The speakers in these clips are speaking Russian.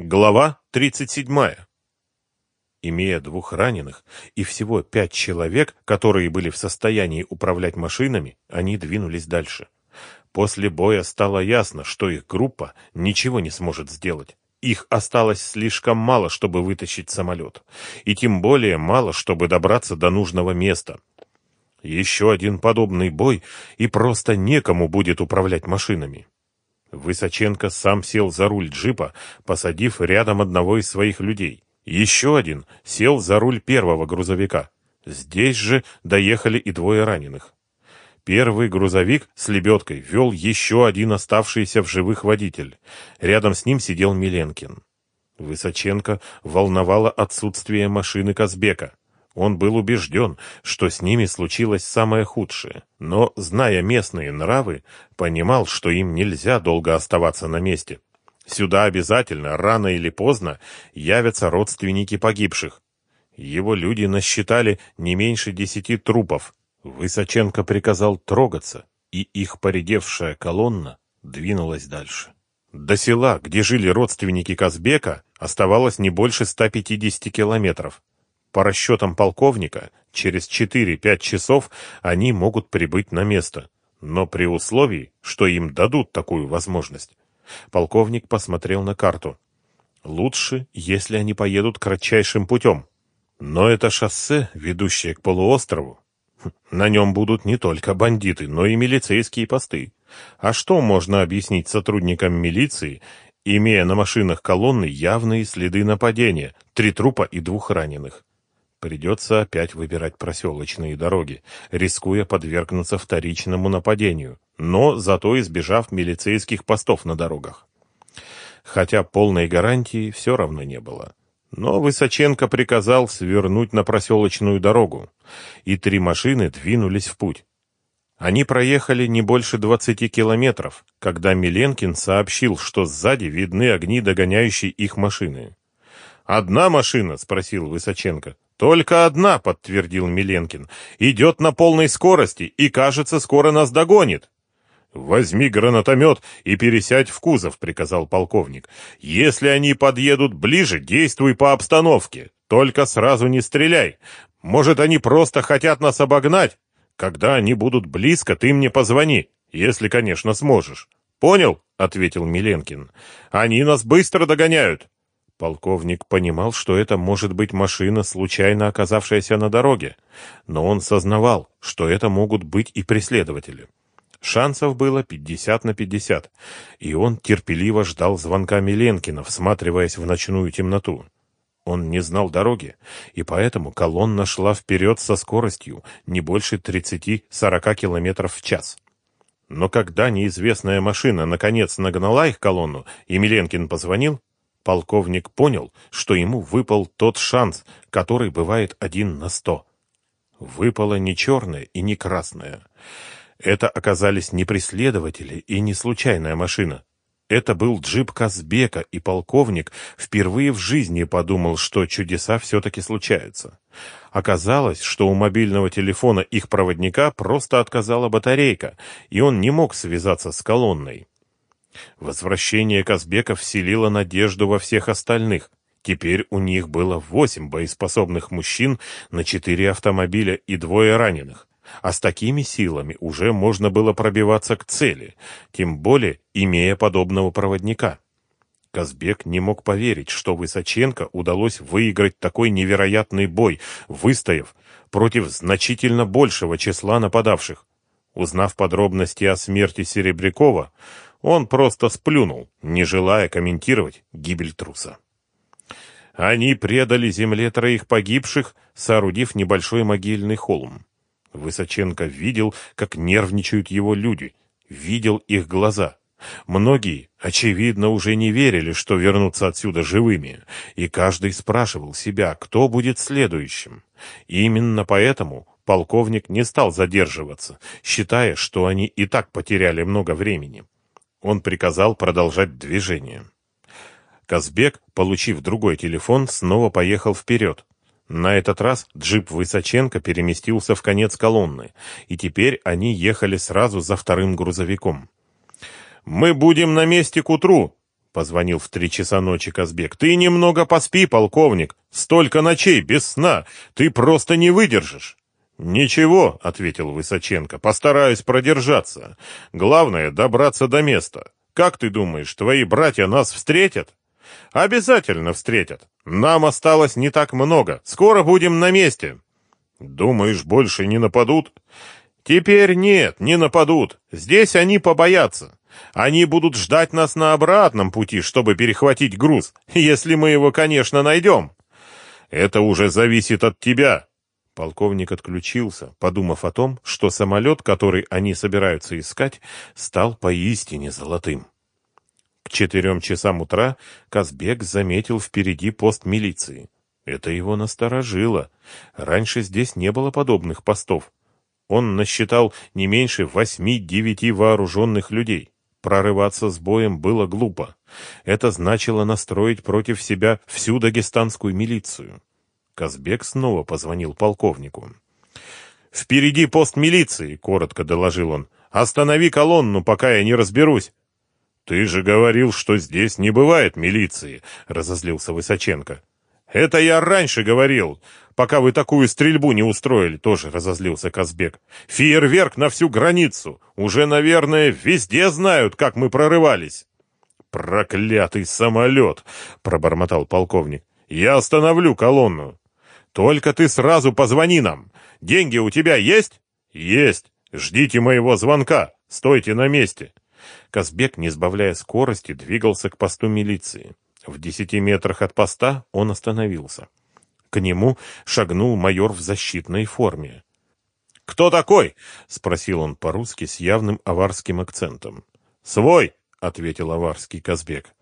Глава 37. Имея двух раненых и всего пять человек, которые были в состоянии управлять машинами, они двинулись дальше. После боя стало ясно, что их группа ничего не сможет сделать. Их осталось слишком мало, чтобы вытащить самолет, и тем более мало, чтобы добраться до нужного места. Еще один подобный бой, и просто некому будет управлять машинами. Высоченко сам сел за руль джипа, посадив рядом одного из своих людей. Еще один сел за руль первого грузовика. Здесь же доехали и двое раненых. Первый грузовик с лебедкой вел еще один оставшийся в живых водитель. Рядом с ним сидел Миленкин. Высоченко волновало отсутствие машины Казбека. Он был убежден, что с ними случилось самое худшее, но, зная местные нравы, понимал, что им нельзя долго оставаться на месте. Сюда обязательно, рано или поздно, явятся родственники погибших. Его люди насчитали не меньше десяти трупов. Высоченко приказал трогаться, и их поредевшая колонна двинулась дальше. До села, где жили родственники Казбека, оставалось не больше 150 километров. По расчетам полковника, через 4-5 часов они могут прибыть на место, но при условии, что им дадут такую возможность. Полковник посмотрел на карту. Лучше, если они поедут кратчайшим путем. Но это шоссе, ведущее к полуострову. На нем будут не только бандиты, но и милицейские посты. А что можно объяснить сотрудникам милиции, имея на машинах колонны явные следы нападения, три трупа и двух раненых? Придется опять выбирать проселочные дороги, рискуя подвергнуться вторичному нападению, но зато избежав милицейских постов на дорогах. Хотя полной гарантии все равно не было. Но Высоченко приказал свернуть на проселочную дорогу, и три машины двинулись в путь. Они проехали не больше двадцати километров, когда Миленкин сообщил, что сзади видны огни догоняющей их машины. «Одна машина?» — спросил Высоченко. «Только одна», — подтвердил Миленкин. «Идет на полной скорости и, кажется, скоро нас догонит». «Возьми гранатомет и пересядь в кузов», — приказал полковник. «Если они подъедут ближе, действуй по обстановке. Только сразу не стреляй. Может, они просто хотят нас обогнать? Когда они будут близко, ты мне позвони, если, конечно, сможешь». «Понял?» — ответил Миленкин. «Они нас быстро догоняют». Полковник понимал, что это может быть машина, случайно оказавшаяся на дороге, но он сознавал, что это могут быть и преследователи. Шансов было 50 на 50, и он терпеливо ждал звонка Миленкина, всматриваясь в ночную темноту. Он не знал дороги, и поэтому колонна шла вперед со скоростью не больше 30-40 километров в час. Но когда неизвестная машина наконец нагнала их колонну, и Миленкин позвонил, полковник понял, что ему выпал тот шанс, который бывает один на сто. Выпало не черное и не красное. Это оказались не преследователи и не случайная машина. Это был джип Казбека, и полковник впервые в жизни подумал, что чудеса все-таки случаются. Оказалось, что у мобильного телефона их проводника просто отказала батарейка, и он не мог связаться с колонной. Возвращение Казбека вселило надежду во всех остальных. Теперь у них было восемь боеспособных мужчин на четыре автомобиля и двое раненых. А с такими силами уже можно было пробиваться к цели, тем более имея подобного проводника. Казбек не мог поверить, что Высоченко удалось выиграть такой невероятный бой, выстояв против значительно большего числа нападавших. Узнав подробности о смерти Серебрякова, он просто сплюнул, не желая комментировать гибель труса. Они предали земле троих погибших, соорудив небольшой могильный холм. Высоченко видел, как нервничают его люди, видел их глаза. Многие, очевидно, уже не верили, что вернутся отсюда живыми, и каждый спрашивал себя, кто будет следующим. Именно поэтому полковник не стал задерживаться, считая, что они и так потеряли много времени. Он приказал продолжать движение. Казбек, получив другой телефон, снова поехал вперед. На этот раз джип Высоченко переместился в конец колонны, и теперь они ехали сразу за вторым грузовиком. «Мы будем на месте к утру!» — позвонил в три часа ночи Казбек. «Ты немного поспи, полковник. Столько ночей без сна. Ты просто не выдержишь». «Ничего», — ответил Высоченко, — «постараюсь продержаться. Главное — добраться до места. Как ты думаешь, твои братья нас встретят?» «Обязательно встретят. Нам осталось не так много. Скоро будем на месте». «Думаешь, больше не нападут?» «Теперь нет, не нападут. Здесь они побоятся. Они будут ждать нас на обратном пути, чтобы перехватить груз, если мы его, конечно, найдем. Это уже зависит от тебя». Полковник отключился, подумав о том, что самолет, который они собираются искать, стал поистине золотым. К четырем часам утра Казбек заметил впереди пост милиции. Это его насторожило. Раньше здесь не было подобных постов. Он насчитал не меньше восьми-девяти вооруженных людей. Прорываться с боем было глупо. Это значило настроить против себя всю дагестанскую милицию. Казбек снова позвонил полковнику. «Впереди пост милиции», — коротко доложил он. «Останови колонну, пока я не разберусь». «Ты же говорил, что здесь не бывает милиции», — разозлился Высоченко. «Это я раньше говорил, пока вы такую стрельбу не устроили», — тоже разозлился Казбек. «Фейерверк на всю границу. Уже, наверное, везде знают, как мы прорывались». «Проклятый самолет!» — пробормотал полковник. «Я остановлю колонну. Только ты сразу позвони нам. Деньги у тебя есть?» «Есть. Ждите моего звонка. Стойте на месте». Казбек, не сбавляя скорости, двигался к посту милиции. В десяти метрах от поста он остановился. К нему шагнул майор в защитной форме. «Кто такой?» — спросил он по-русски с явным аварским акцентом. «Свой!» — ответил аварский Казбек.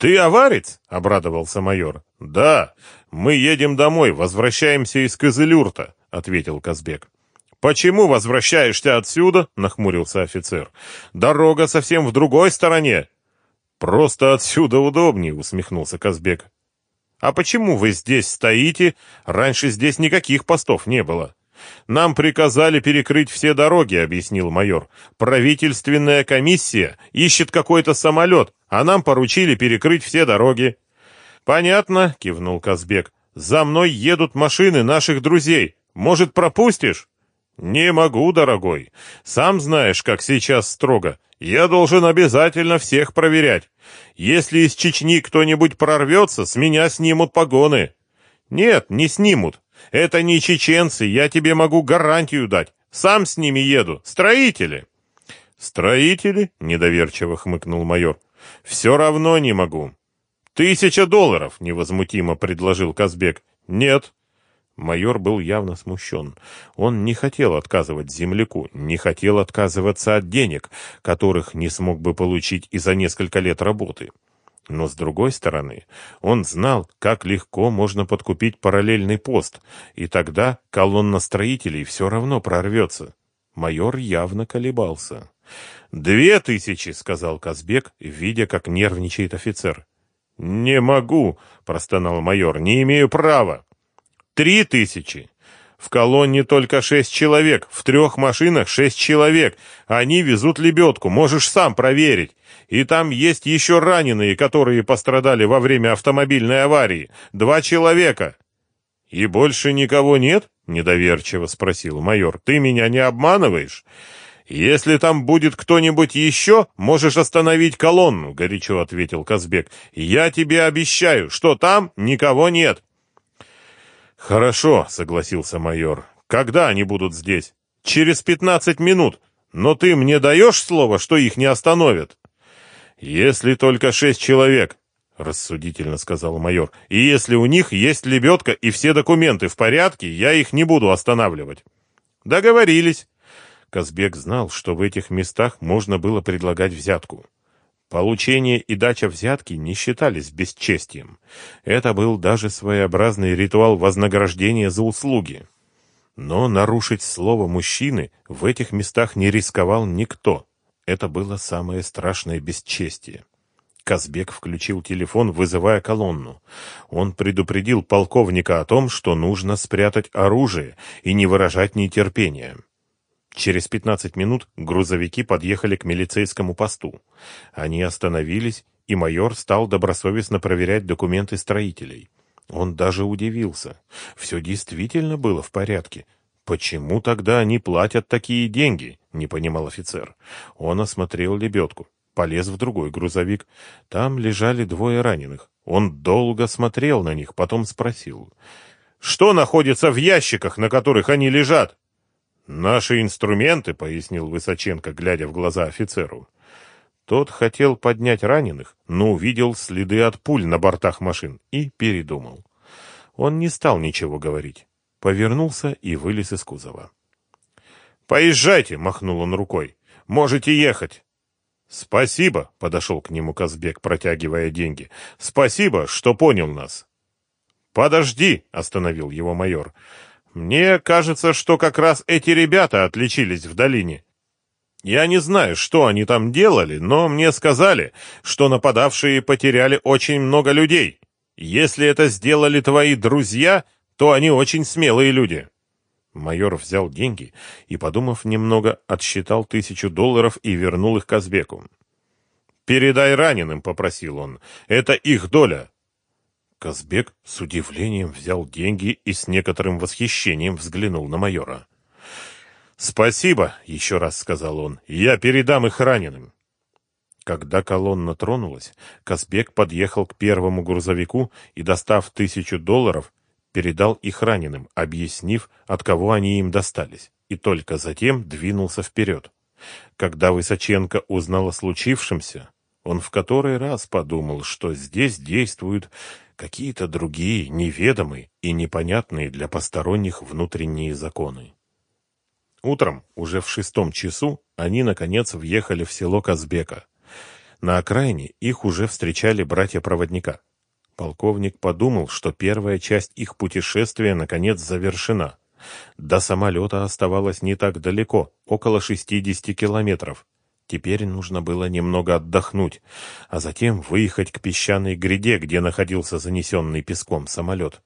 «Ты аварец?» — обрадовался майор. «Да, мы едем домой, возвращаемся из Кызылюрта», — ответил Казбек. «Почему возвращаешься отсюда?» — нахмурился офицер. «Дорога совсем в другой стороне». «Просто отсюда удобнее», — усмехнулся Казбек. «А почему вы здесь стоите? Раньше здесь никаких постов не было». «Нам приказали перекрыть все дороги», — объяснил майор. «Правительственная комиссия ищет какой-то самолет, а нам поручили перекрыть все дороги». «Понятно», — кивнул Казбек. «За мной едут машины наших друзей. Может, пропустишь?» «Не могу, дорогой. Сам знаешь, как сейчас строго. Я должен обязательно всех проверять. Если из Чечни кто-нибудь прорвется, с меня снимут погоны». «Нет, не снимут. Это не чеченцы, я тебе могу гарантию дать. Сам с ними еду. Строители». «Строители?» — недоверчиво хмыкнул майор. «Все равно не могу». «Тысяча долларов!» — невозмутимо предложил Казбек. «Нет, Майор был явно смущен. Он не хотел отказывать земляку, не хотел отказываться от денег, которых не смог бы получить и за несколько лет работы. Но, с другой стороны, он знал, как легко можно подкупить параллельный пост, и тогда колонна строителей все равно прорвется. Майор явно колебался. «Две тысячи!» — сказал Казбек, видя, как нервничает офицер. «Не могу!» — простонал майор. «Не имею права!» Три тысячи. В колонне только шесть человек, в трех машинах шесть человек. Они везут лебедку, можешь сам проверить. И там есть еще раненые, которые пострадали во время автомобильной аварии. Два человека. И больше никого нет? Недоверчиво спросил майор. Ты меня не обманываешь? Если там будет кто-нибудь еще, можешь остановить колонну, горячо ответил Казбек. Я тебе обещаю, что там никого нет. «Хорошо», — согласился майор. «Когда они будут здесь?» «Через пятнадцать минут. Но ты мне даешь слово, что их не остановят?» «Если только шесть человек», — рассудительно сказал майор. «И если у них есть лебедка и все документы в порядке, я их не буду останавливать». «Договорились». Казбек знал, что в этих местах можно было предлагать взятку. Получение и дача взятки не считались бесчестием. Это был даже своеобразный ритуал вознаграждения за услуги. Но нарушить слово мужчины в этих местах не рисковал никто. Это было самое страшное бесчестие. Казбек включил телефон, вызывая колонну. Он предупредил полковника о том, что нужно спрятать оружие и не выражать нетерпения. Через 15 минут грузовики подъехали к милицейскому посту. Они остановились, и майор стал добросовестно проверять документы строителей. Он даже удивился. Все действительно было в порядке. Почему тогда они платят такие деньги? Не понимал офицер. Он осмотрел лебедку. Полез в другой грузовик. Там лежали двое раненых. Он долго смотрел на них, потом спросил. «Что находится в ящиках, на которых они лежат?» «Наши инструменты», — пояснил Высоченко, глядя в глаза офицеру. Тот хотел поднять раненых, но увидел следы от пуль на бортах машин и передумал. Он не стал ничего говорить. Повернулся и вылез из кузова. «Поезжайте!» — махнул он рукой. «Можете ехать!» «Спасибо!» — подошел к нему Казбек, протягивая деньги. «Спасибо, что понял нас!» «Подожди!» — остановил его майор. Мне кажется, что как раз эти ребята отличились в долине. Я не знаю, что они там делали, но мне сказали, что нападавшие потеряли очень много людей. Если это сделали твои друзья, то они очень смелые люди. Майор взял деньги и, подумав немного, отсчитал тысячу долларов и вернул их Казбеку. «Передай раненым», — попросил он, — «это их доля. Казбек с удивлением взял деньги и с некоторым восхищением взглянул на майора. «Спасибо», — еще раз сказал он, — «я передам их раненым». Когда колонна тронулась, Казбек подъехал к первому грузовику и, достав тысячу долларов, передал их раненым, объяснив, от кого они им достались, и только затем двинулся вперед. Когда Высоченко узнал о случившемся, он в который раз подумал, что здесь действуют какие-то другие, неведомые и непонятные для посторонних внутренние законы. Утром, уже в шестом часу, они, наконец, въехали в село Казбека. На окраине их уже встречали братья-проводника. Полковник подумал, что первая часть их путешествия, наконец, завершена. До самолета оставалось не так далеко, около 60 километров, Теперь нужно было немного отдохнуть, а затем выехать к песчаной гряде, где находился занесенный песком самолет.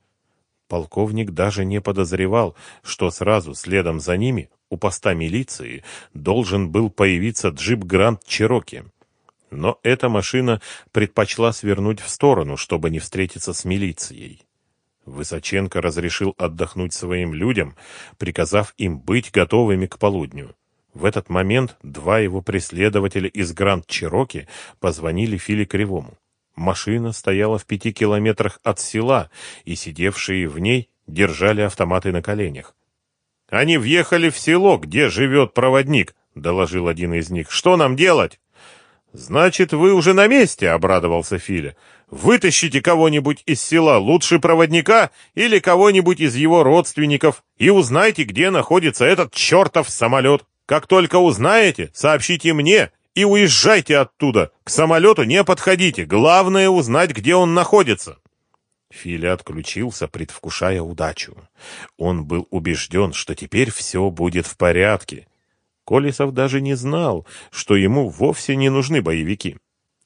Полковник даже не подозревал, что сразу следом за ними, у поста милиции, должен был появиться джип Гранд Чероки. Но эта машина предпочла свернуть в сторону, чтобы не встретиться с милицией. Высоченко разрешил отдохнуть своим людям, приказав им быть готовыми к полудню. В этот момент два его преследователя из Гранд-Чироки позвонили Филе Кривому. Машина стояла в пяти километрах от села, и сидевшие в ней держали автоматы на коленях. «Они въехали в село, где живет проводник», — доложил один из них. «Что нам делать?» «Значит, вы уже на месте», — обрадовался Филя. «Вытащите кого-нибудь из села, лучше проводника или кого-нибудь из его родственников, и узнайте, где находится этот чертов самолет». Как только узнаете, сообщите мне и уезжайте оттуда. К самолету не подходите. Главное узнать, где он находится. Филя отключился, предвкушая удачу. Он был убежден, что теперь все будет в порядке. Колесов даже не знал, что ему вовсе не нужны боевики.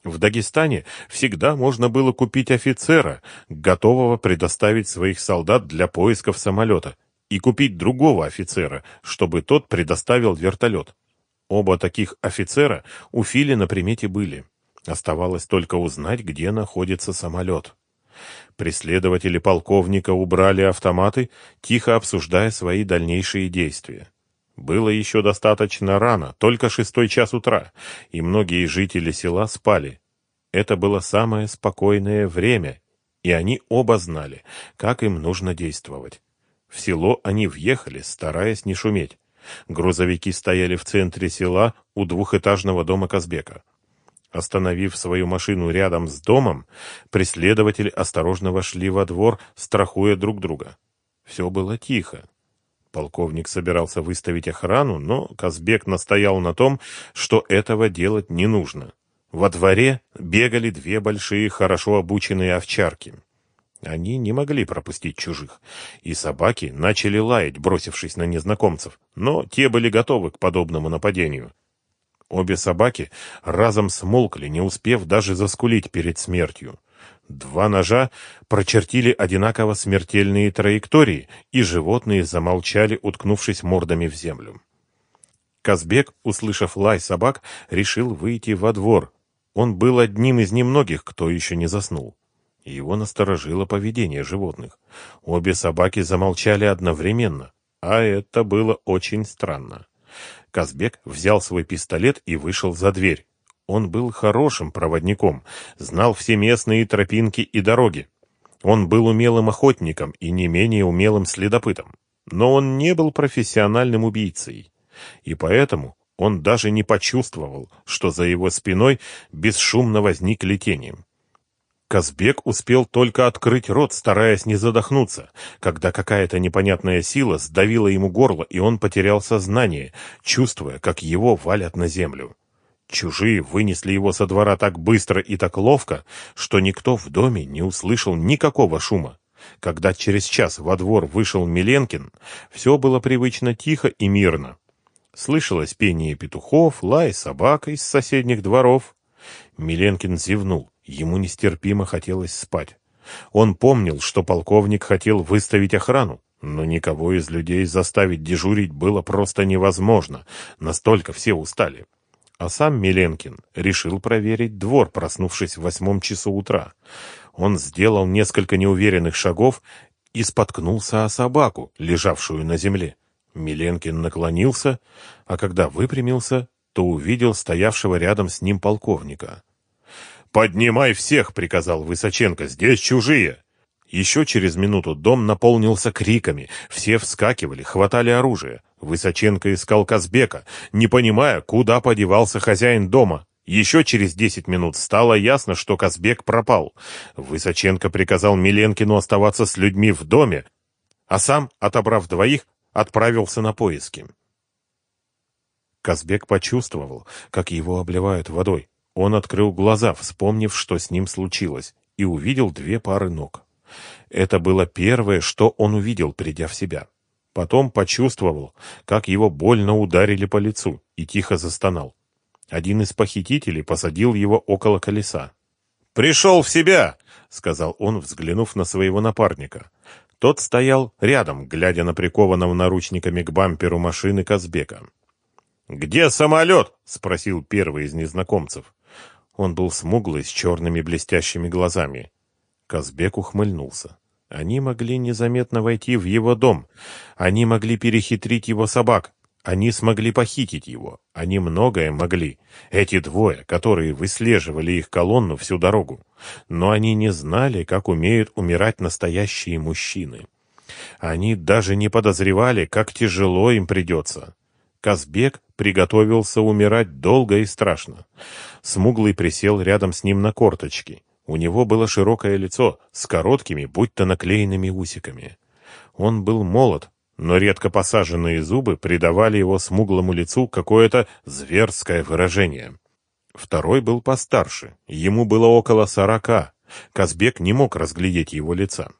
В Дагестане всегда можно было купить офицера, готового предоставить своих солдат для поисков самолета, и купить другого офицера, чтобы тот предоставил вертолет. Оба таких офицера у Фили на примете были. Оставалось только узнать, где находится самолет. Преследователи полковника убрали автоматы, тихо обсуждая свои дальнейшие действия. Было еще достаточно рано, только шестой час утра, и многие жители села спали. Это было самое спокойное время, и они оба знали, как им нужно действовать. В село они въехали, стараясь не шуметь. Грузовики стояли в центре села у двухэтажного дома Казбека. Остановив свою машину рядом с домом, преследователи осторожно вошли во двор, страхуя друг друга. Все было тихо. Полковник собирался выставить охрану, но Казбек настоял на том, что этого делать не нужно. Во дворе бегали две большие, хорошо обученные овчарки. Они не могли пропустить чужих, и собаки начали лаять, бросившись на незнакомцев, но те были готовы к подобному нападению. Обе собаки разом смолкли, не успев даже заскулить перед смертью. Два ножа прочертили одинаково смертельные траектории, и животные замолчали, уткнувшись мордами в землю. Казбек, услышав лай собак, решил выйти во двор. Он был одним из немногих, кто еще не заснул. Его насторожило поведение животных. Обе собаки замолчали одновременно, а это было очень странно. Казбек взял свой пистолет и вышел за дверь. Он был хорошим проводником, знал все местные тропинки и дороги. Он был умелым охотником и не менее умелым следопытом. Но он не был профессиональным убийцей. И поэтому он даже не почувствовал, что за его спиной бесшумно возникли тени. Казбек успел только открыть рот, стараясь не задохнуться, когда какая-то непонятная сила сдавила ему горло, и он потерял сознание, чувствуя, как его валят на землю. Чужие вынесли его со двора так быстро и так ловко, что никто в доме не услышал никакого шума. Когда через час во двор вышел Миленкин, все было привычно тихо и мирно. Слышалось пение петухов, лай собак из соседних дворов. Миленкин зевнул. Ему нестерпимо хотелось спать. Он помнил, что полковник хотел выставить охрану, но никого из людей заставить дежурить было просто невозможно, настолько все устали. А сам Миленкин решил проверить двор, проснувшись в восьмом часу утра. Он сделал несколько неуверенных шагов и споткнулся о собаку, лежавшую на земле. Миленкин наклонился, а когда выпрямился, то увидел стоявшего рядом с ним полковника. «Поднимай всех!» — приказал Высоченко. «Здесь чужие!» Еще через минуту дом наполнился криками. Все вскакивали, хватали оружие. Высоченко искал Казбека, не понимая, куда подевался хозяин дома. Еще через десять минут стало ясно, что Казбек пропал. Высоченко приказал Миленкину оставаться с людьми в доме, а сам, отобрав двоих, отправился на поиски. Казбек почувствовал, как его обливают водой. Он открыл глаза, вспомнив, что с ним случилось, и увидел две пары ног. Это было первое, что он увидел, придя в себя. Потом почувствовал, как его больно ударили по лицу, и тихо застонал. Один из похитителей посадил его около колеса. «Пришел в себя!» — сказал он, взглянув на своего напарника. Тот стоял рядом, глядя на прикованного наручниками к бамперу машины Казбека. «Где самолет?» — спросил первый из незнакомцев. Он был смуглый, с черными блестящими глазами. Казбек ухмыльнулся. Они могли незаметно войти в его дом. Они могли перехитрить его собак. Они смогли похитить его. Они многое могли. Эти двое, которые выслеживали их колонну всю дорогу. Но они не знали, как умеют умирать настоящие мужчины. Они даже не подозревали, как тяжело им придется. Казбек приготовился умирать долго и страшно. Смуглый присел рядом с ним на корточки. У него было широкое лицо с короткими, будто наклеенными усиками. Он был молод, но редко посаженные зубы придавали его смуглому лицу какое-то зверское выражение. Второй был постарше, ему было около сорока. Казбек не мог разглядеть его лица.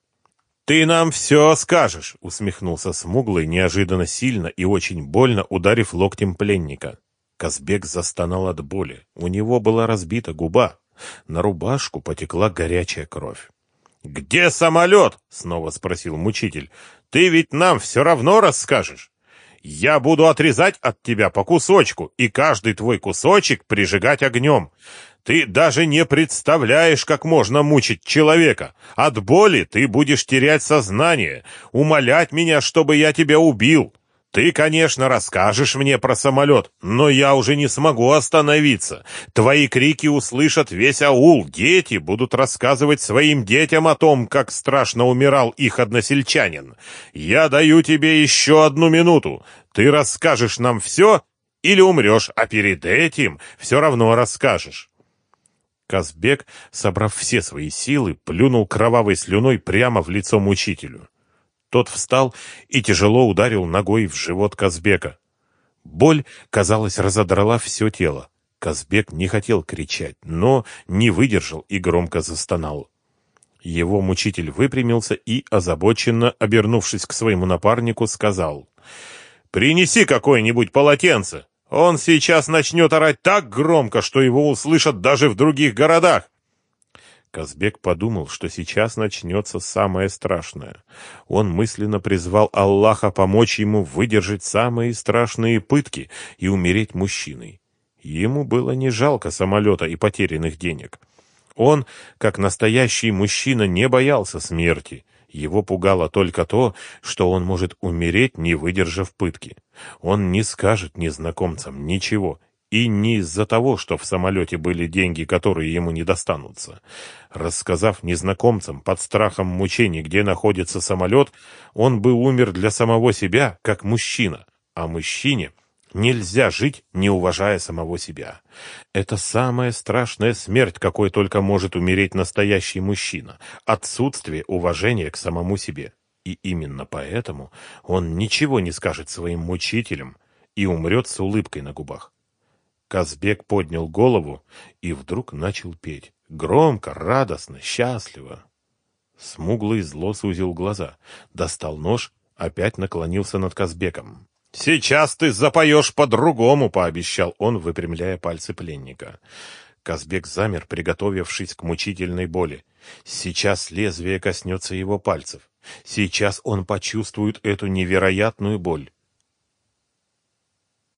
«Ты нам все скажешь!» — усмехнулся Смуглый, неожиданно сильно и очень больно ударив локтем пленника. Казбек застонал от боли. У него была разбита губа. На рубашку потекла горячая кровь. «Где самолет?» — снова спросил мучитель. «Ты ведь нам все равно расскажешь. Я буду отрезать от тебя по кусочку, и каждый твой кусочек прижигать огнем. Ты даже не представляешь, как можно мучить человека. От боли ты будешь терять сознание, умолять меня, чтобы я тебя убил. Ты, конечно, расскажешь мне про самолет, но я уже не смогу остановиться. Твои крики услышат весь аул, дети будут рассказывать своим детям о том, как страшно умирал их односельчанин. Я даю тебе еще одну минуту. Ты расскажешь нам все или умрешь, а перед этим все равно расскажешь. Казбек, собрав все свои силы, плюнул кровавой слюной прямо в лицо мучителю. Тот встал и тяжело ударил ногой в живот Казбека. Боль, казалось, разодрала все тело. Казбек не хотел кричать, но не выдержал и громко застонал. Его мучитель выпрямился и, озабоченно обернувшись к своему напарнику, сказал, «Принеси какое-нибудь полотенце!» Он сейчас начнет орать так громко, что его услышат даже в других городах. Казбек подумал, что сейчас начнется самое страшное. Он мысленно призвал Аллаха помочь ему выдержать самые страшные пытки и умереть мужчиной. Ему было не жалко самолета и потерянных денег. Он, как настоящий мужчина, не боялся смерти. Его пугало только то, что он может умереть, не выдержав пытки. Он не скажет незнакомцам ничего, и не из-за того, что в самолете были деньги, которые ему не достанутся. Рассказав незнакомцам под страхом мучений, где находится самолет, он бы умер для самого себя, как мужчина. А мужчине нельзя жить, не уважая самого себя. Это самая страшная смерть, какой только может умереть настоящий мужчина. Отсутствие уважения к самому себе. И именно поэтому он ничего не скажет своим мучителям и умрет с улыбкой на губах. Казбек поднял голову и вдруг начал петь. Громко, радостно, счастливо. Смуглый зло сузил глаза, достал нож, опять наклонился над Казбеком. «Сейчас ты запоешь по-другому», — пообещал он, выпрямляя пальцы пленника. Казбек замер, приготовившись к мучительной боли. Сейчас лезвие коснется его пальцев. Сейчас он почувствует эту невероятную боль.